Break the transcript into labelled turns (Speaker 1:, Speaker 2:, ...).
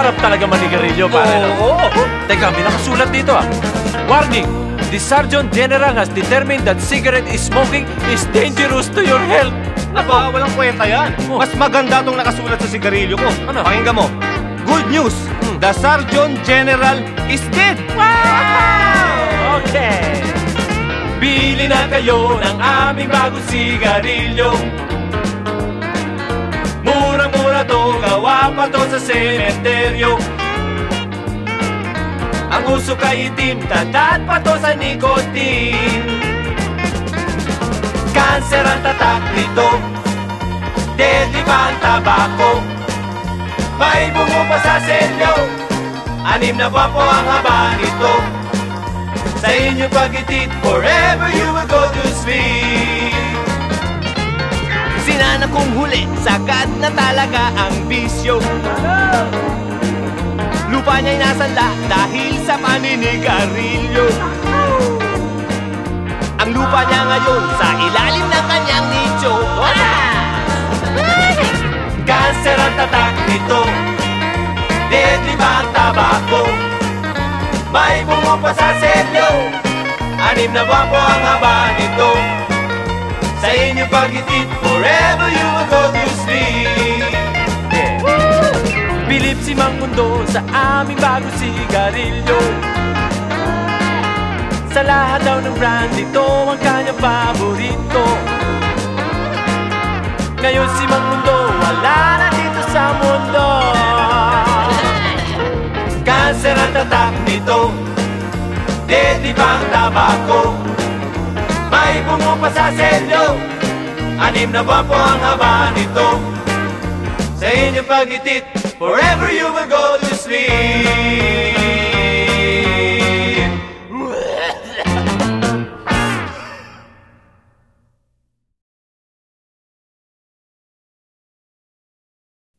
Speaker 1: Masarap talaga manigarilyo, pare. no?
Speaker 2: Oo.
Speaker 1: Teka, may nakasulat dito ah. Warning! The Sergeant General has determined that cigarette smoking is dangerous to your health.
Speaker 2: Aba, walang kwenta yan.
Speaker 1: Oh.
Speaker 2: Mas maganda tong nakasulat sa sigarilyo ko.
Speaker 1: Ano?
Speaker 2: Pakinggan mo. Good news! The Sergeant General is dead!
Speaker 1: Okay! Bili na kayo ng aming bagong sigarilyo sa sementeryo Ang uso kay itim, tatat pa to sa nicotine Cancer ang tatak nito. Deadly pa ang tabako. May bungo pa sa selyo. Anim na buwan po ang haba nito. Sa inyong pag-itit Forever you will go to sleep
Speaker 2: Sinana kong huli, sagad na talaga ang bisyo. Lupa niya'y nasanda dahil sa paninigarilyo. Ang lupa niya ngayon sa ilalim ng kanyang nicho.
Speaker 1: Cancer ang tatak nito Deadly ba ang tabako May bungo pa sa selyo Anim na buwan po ang haba nito Pag-itit Forever you will go to sleep. Yeah. Bilib si Mang Mundo sa aming bagong sigarilyo. Sa lahat daw ng brand ito ang kanyang paborito. Ngayon si Mang Mundo wala na dito sa mundo. Cancer ang tatak nito Deadly pang tabako. May bungo pa sa selyo Anim na buwan ang haba nito Sa inyong pag-itit Forever you will go to sleep